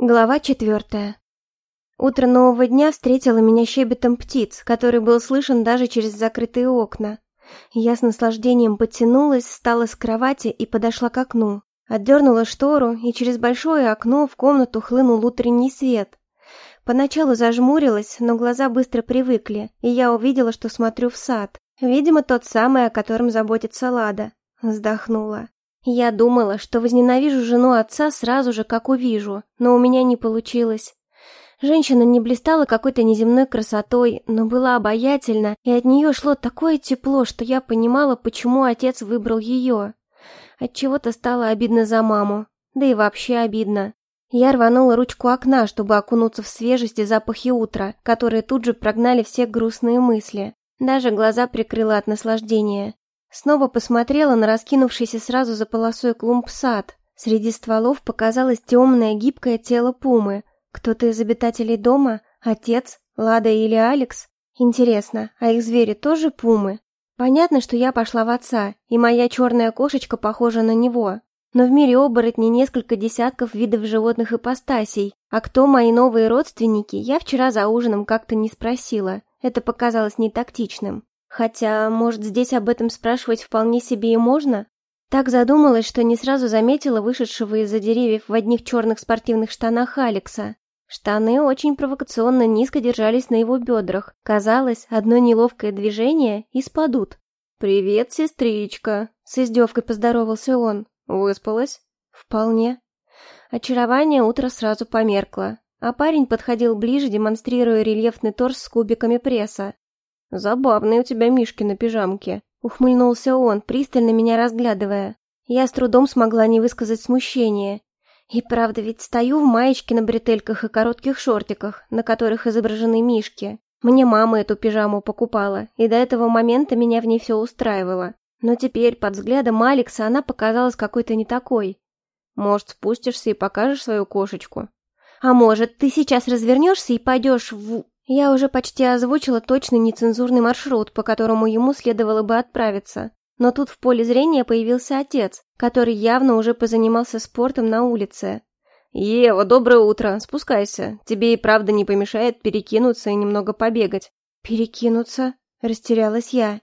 Глава четвертая. Утро нового дня встретило меня щебетом птиц, который был слышен даже через закрытые окна. Я с наслаждением подтянулась, встала с кровати и подошла к окну. Отдернула штору, и через большое окно в комнату хлынул утренний свет. Поначалу зажмурилась, но глаза быстро привыкли, и я увидела, что смотрю в сад. Видимо, тот самый, о котором заботится Лада. Вздохнула. Я думала, что возненавижу жену отца сразу же, как увижу, но у меня не получилось. Женщина не блистала какой-то неземной красотой, но была обаятельна, и от нее шло такое тепло, что я понимала, почему отец выбрал ее. От чего то стало обидно за маму, да и вообще обидно. Я рванула ручку окна, чтобы окунуться в свежесть и запахи утра, которые тут же прогнали все грустные мысли. Даже глаза прикрыла от наслаждения. Снова посмотрела на раскинувшийся сразу за полосой клумб сад. Среди стволов показалось темное гибкое тело пумы. Кто-то из обитателей дома? Отец? Лада или Алекс? Интересно, а их звери тоже пумы? Понятно, что я пошла в отца, и моя черная кошечка похожа на него. Но в мире оборотней несколько десятков видов животных ипостасей. А кто мои новые родственники, я вчера за ужином как-то не спросила. Это показалось нетактичным. Хотя, может, здесь об этом спрашивать вполне себе и можно? Так задумалась, что не сразу заметила вышедшего из-за деревьев в одних черных спортивных штанах Алекса. Штаны очень провокационно низко держались на его бедрах. Казалось, одно неловкое движение и спадут. «Привет, сестричка!» — с издевкой поздоровался он. «Выспалась?» «Вполне». Очарование утро сразу померкло, а парень подходил ближе, демонстрируя рельефный торс с кубиками пресса. «Забавные у тебя мишки на пижамке», — ухмыльнулся он, пристально меня разглядывая. Я с трудом смогла не высказать смущение. И правда, ведь стою в маечке на бретельках и коротких шортиках, на которых изображены мишки. Мне мама эту пижаму покупала, и до этого момента меня в ней все устраивало. Но теперь, под взглядом Алекса, она показалась какой-то не такой. Может, спустишься и покажешь свою кошечку? А может, ты сейчас развернешься и пойдешь в... Я уже почти озвучила точный нецензурный маршрут, по которому ему следовало бы отправиться. Но тут в поле зрения появился отец, который явно уже позанимался спортом на улице. «Ева, доброе утро, спускайся. Тебе и правда не помешает перекинуться и немного побегать». «Перекинуться?» – растерялась я.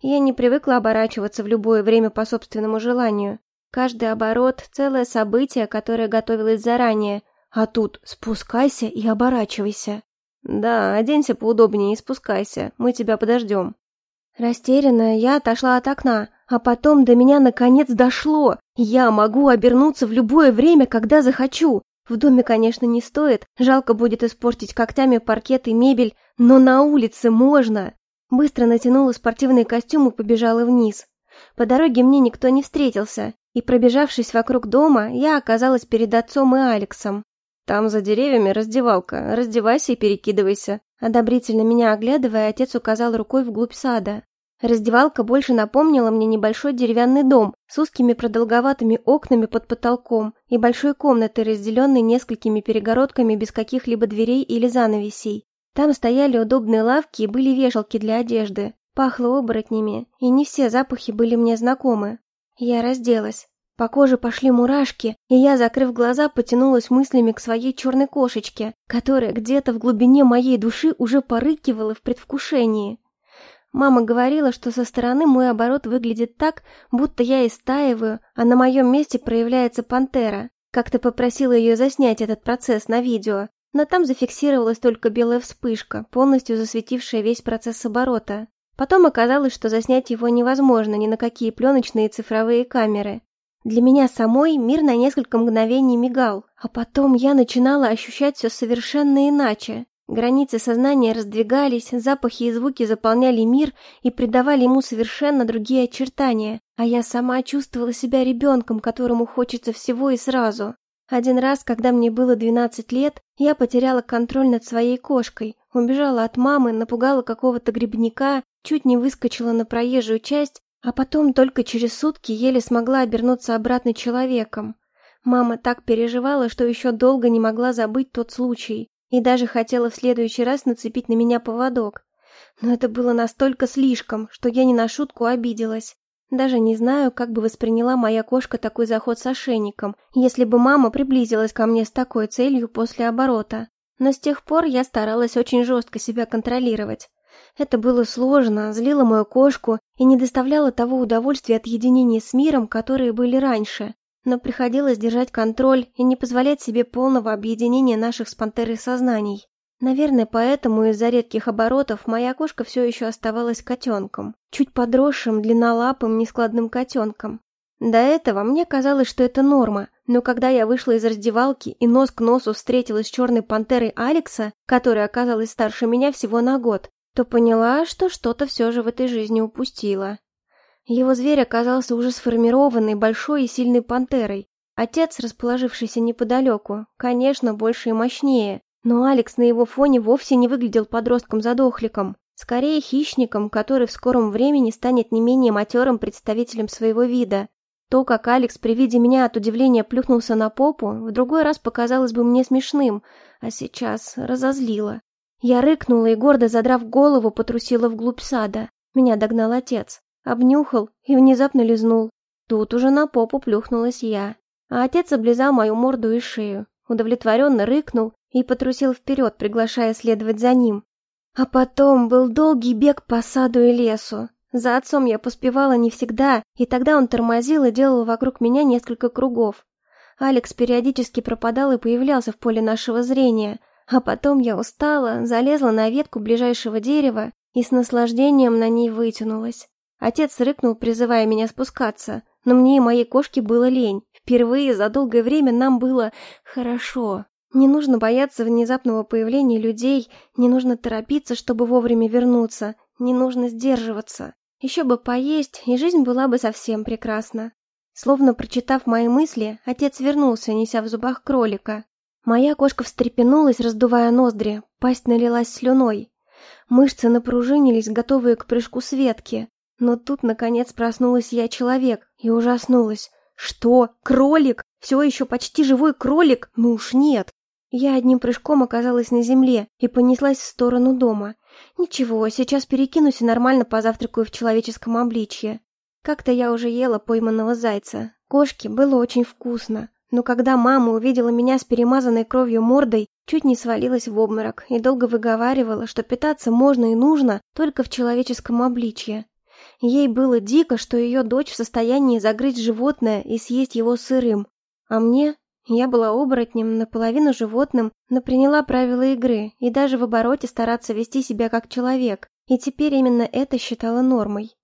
Я не привыкла оборачиваться в любое время по собственному желанию. Каждый оборот – целое событие, которое готовилось заранее. А тут спускайся и оборачивайся. «Да, оденься поудобнее и спускайся, мы тебя подождем». Растерянная, я отошла от окна, а потом до меня наконец дошло. Я могу обернуться в любое время, когда захочу. В доме, конечно, не стоит, жалко будет испортить когтями паркет и мебель, но на улице можно. Быстро натянула спортивный костюм и побежала вниз. По дороге мне никто не встретился, и пробежавшись вокруг дома, я оказалась перед отцом и Алексом. Там за деревьями раздевалка. Раздевайся и перекидывайся. Одобрительно меня оглядывая, отец указал рукой вглубь сада. Раздевалка больше напомнила мне небольшой деревянный дом с узкими продолговатыми окнами под потолком и большой комнатой, разделенной несколькими перегородками без каких-либо дверей или занавесей. Там стояли удобные лавки и были вешалки для одежды. Пахло оборотнями, и не все запахи были мне знакомы. Я разделась. По коже пошли мурашки, и я, закрыв глаза, потянулась мыслями к своей черной кошечке, которая где-то в глубине моей души уже порыкивала в предвкушении. Мама говорила, что со стороны мой оборот выглядит так, будто я истаиваю, а на моем месте проявляется пантера. Как-то попросила ее заснять этот процесс на видео, но там зафиксировалась только белая вспышка, полностью засветившая весь процесс оборота. Потом оказалось, что заснять его невозможно ни на какие пленочные цифровые камеры. Для меня самой мир на несколько мгновений мигал, а потом я начинала ощущать все совершенно иначе. Границы сознания раздвигались, запахи и звуки заполняли мир и придавали ему совершенно другие очертания, а я сама чувствовала себя ребенком, которому хочется всего и сразу. Один раз, когда мне было 12 лет, я потеряла контроль над своей кошкой, убежала от мамы, напугала какого-то грибника, чуть не выскочила на проезжую часть а потом только через сутки еле смогла обернуться обратно человеком. Мама так переживала, что еще долго не могла забыть тот случай, и даже хотела в следующий раз нацепить на меня поводок. Но это было настолько слишком, что я не на шутку обиделась. Даже не знаю, как бы восприняла моя кошка такой заход с ошейником, если бы мама приблизилась ко мне с такой целью после оборота. Но с тех пор я старалась очень жестко себя контролировать. Это было сложно, злило мою кошку и не доставляло того удовольствия от единения с миром, которые были раньше. Но приходилось держать контроль и не позволять себе полного объединения наших с пантерой сознаний. Наверное, поэтому из-за редких оборотов моя кошка все еще оставалась котенком. Чуть подросшим, длиннолапым, нескладным котенком. До этого мне казалось, что это норма, но когда я вышла из раздевалки и нос к носу встретилась с черной пантерой Алекса, которая оказалась старше меня всего на год, то поняла, что что-то все же в этой жизни упустила. Его зверь оказался уже сформированной, большой и сильной пантерой. Отец, расположившийся неподалеку, конечно, больше и мощнее, но Алекс на его фоне вовсе не выглядел подростком-задохликом, скорее хищником, который в скором времени станет не менее матерым представителем своего вида. То, как Алекс при виде меня от удивления плюхнулся на попу, в другой раз показалось бы мне смешным, а сейчас разозлило. Я рыкнула и, гордо задрав голову, потрусила вглубь сада. Меня догнал отец. Обнюхал и внезапно лизнул. Тут уже на попу плюхнулась я. А отец облизал мою морду и шею. Удовлетворенно рыкнул и потрусил вперед, приглашая следовать за ним. А потом был долгий бег по саду и лесу. За отцом я поспевала не всегда, и тогда он тормозил и делал вокруг меня несколько кругов. Алекс периодически пропадал и появлялся в поле нашего зрения, а потом я устала, залезла на ветку ближайшего дерева и с наслаждением на ней вытянулась. Отец рыкнул, призывая меня спускаться, но мне и моей кошке было лень. Впервые за долгое время нам было хорошо. Не нужно бояться внезапного появления людей, не нужно торопиться, чтобы вовремя вернуться, не нужно сдерживаться. Еще бы поесть, и жизнь была бы совсем прекрасна. Словно прочитав мои мысли, отец вернулся, неся в зубах кролика. Моя кошка встрепенулась, раздувая ноздри, пасть налилась слюной. Мышцы напружинились, готовые к прыжку с ветки. Но тут, наконец, проснулась я человек и ужаснулась. Что? Кролик? Все еще почти живой кролик? Ну уж нет. Я одним прыжком оказалась на земле и понеслась в сторону дома. Ничего, сейчас перекинусь и нормально позавтракаю в человеческом обличье. Как-то я уже ела пойманного зайца. Кошке было очень вкусно. Но когда мама увидела меня с перемазанной кровью мордой, чуть не свалилась в обморок и долго выговаривала, что питаться можно и нужно только в человеческом обличье. Ей было дико, что ее дочь в состоянии загрызть животное и съесть его сырым. А мне я была оборотнем, наполовину животным, но приняла правила игры и даже в обороте стараться вести себя как человек, и теперь именно это считала нормой.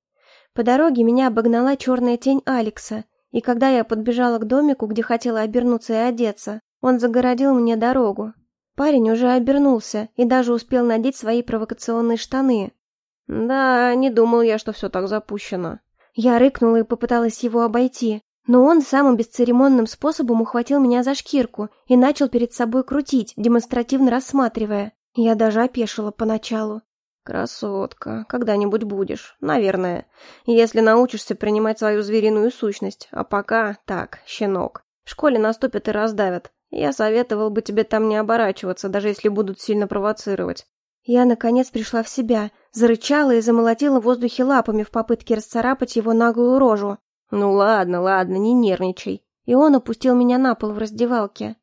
По дороге меня обогнала черная тень Алекса, и когда я подбежала к домику, где хотела обернуться и одеться, он загородил мне дорогу. Парень уже обернулся и даже успел надеть свои провокационные штаны. «Да, не думал я, что все так запущено». Я рыкнула и попыталась его обойти, но он самым бесцеремонным способом ухватил меня за шкирку и начал перед собой крутить, демонстративно рассматривая. Я даже опешила поначалу. «Красотка, когда-нибудь будешь, наверное, если научишься принимать свою звериную сущность, а пока так, щенок. В школе наступят и раздавят. Я советовал бы тебе там не оборачиваться, даже если будут сильно провоцировать». Я, наконец, пришла в себя, зарычала и замолотила в воздухе лапами в попытке расцарапать его наглую рожу. «Ну ладно, ладно, не нервничай». И он опустил меня на пол в раздевалке.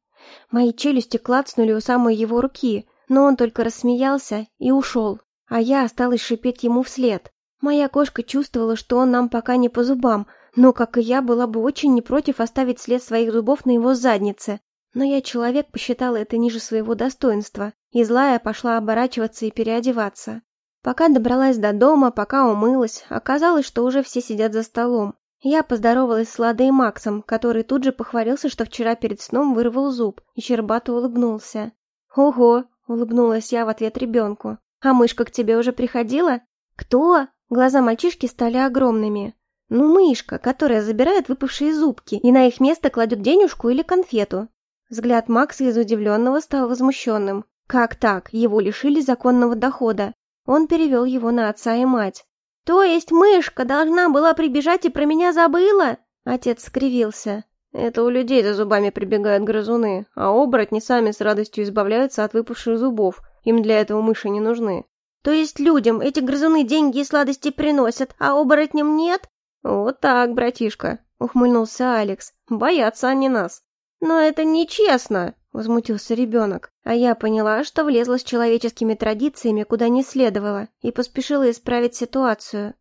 Мои челюсти клацнули у самой его руки, но он только рассмеялся и ушел, а я осталась шипеть ему вслед. Моя кошка чувствовала, что он нам пока не по зубам, но, как и я, была бы очень не против оставить след своих зубов на его заднице. Но я человек посчитала это ниже своего достоинства, и злая пошла оборачиваться и переодеваться. Пока добралась до дома, пока умылась, оказалось, что уже все сидят за столом. Я поздоровалась с Ладой и Максом, который тут же похвалился, что вчера перед сном вырвал зуб, и щербато улыбнулся. «Ого!» — улыбнулась я в ответ ребенку. «А мышка к тебе уже приходила?» «Кто?» Глаза мальчишки стали огромными. «Ну, мышка, которая забирает выпавшие зубки и на их место кладет денежку или конфету». Взгляд Макса из удивленного стал возмущенным. «Как так? Его лишили законного дохода?» Он перевел его на отца и мать. «То есть мышка должна была прибежать и про меня забыла?» Отец скривился. «Это у людей за зубами прибегают грызуны, а оборотни сами с радостью избавляются от выпавших зубов. Им для этого мыши не нужны». «То есть людям эти грызуны деньги и сладости приносят, а оборотням нет?» «Вот так, братишка», — ухмыльнулся Алекс. «Боятся они нас». «Но это нечестно!» — возмутился ребенок. А я поняла, что влезла с человеческими традициями куда не следовало, и поспешила исправить ситуацию.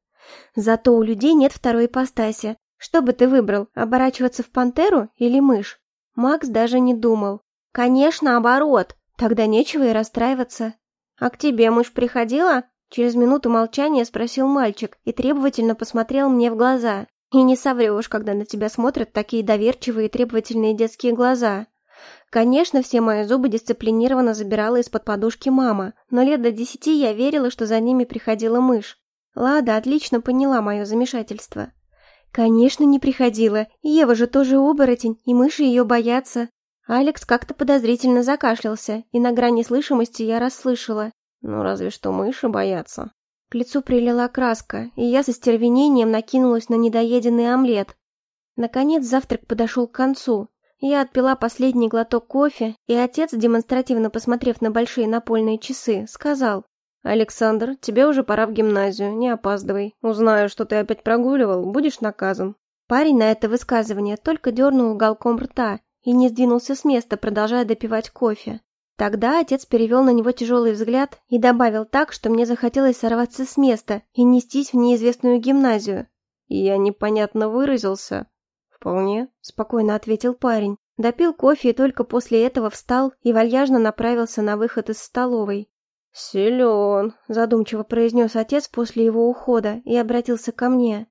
Зато у людей нет второй ипостаси. Что бы ты выбрал, оборачиваться в пантеру или мышь? Макс даже не думал. Конечно, оборот. Тогда нечего и расстраиваться. А к тебе мышь приходила? Через минуту молчания спросил мальчик и требовательно посмотрел мне в глаза. И не соврешь, когда на тебя смотрят такие доверчивые и требовательные детские глаза. Конечно, все мои зубы дисциплинированно забирала из-под подушки мама, но лет до десяти я верила, что за ними приходила мышь. Лада отлично поняла мое замешательство. Конечно, не приходила. Ева же тоже оборотень, и мыши ее боятся. Алекс как-то подозрительно закашлялся, и на грани слышимости я расслышала. Ну, разве что мыши боятся. К лицу прилила краска, и я со стервенением накинулась на недоеденный омлет. Наконец завтрак подошел к концу. Я отпила последний глоток кофе, и отец, демонстративно посмотрев на большие напольные часы, сказал, «Александр, тебе уже пора в гимназию, не опаздывай. Узнаю, что ты опять прогуливал, будешь наказан». Парень на это высказывание только дернул уголком рта и не сдвинулся с места, продолжая допивать кофе. Тогда отец перевел на него тяжелый взгляд и добавил так, что мне захотелось сорваться с места и нестись в неизвестную гимназию. «Я непонятно выразился». «Вполне», — спокойно ответил парень. Допил кофе и только после этого встал и вальяжно направился на выход из столовой. «Силен», — задумчиво произнес отец после его ухода и обратился ко мне.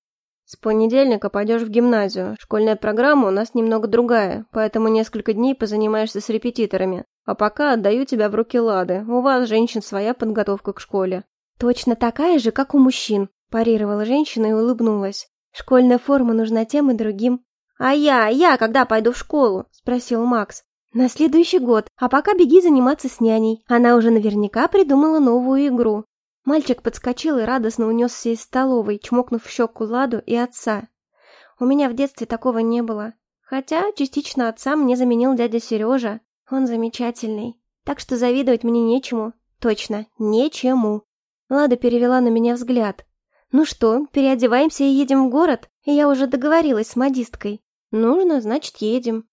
С понедельника пойдешь в гимназию. Школьная программа у нас немного другая, поэтому несколько дней позанимаешься с репетиторами. А пока отдаю тебя в руки Лады. У вас, женщин, своя подготовка к школе». «Точно такая же, как у мужчин», – парировала женщина и улыбнулась. «Школьная форма нужна тем и другим». «А я, я когда пойду в школу?» – спросил Макс. «На следующий год, а пока беги заниматься с няней. Она уже наверняка придумала новую игру. Мальчик подскочил и радостно унесся из столовой, чмокнув в щеку Ладу и отца. У меня в детстве такого не было. Хотя частично отца мне заменил дядя Сережа. Он замечательный. Так что завидовать мне нечему. Точно, нечему. Лада перевела на меня взгляд. «Ну что, переодеваемся и едем в город? Я уже договорилась с модисткой». «Нужно, значит, едем».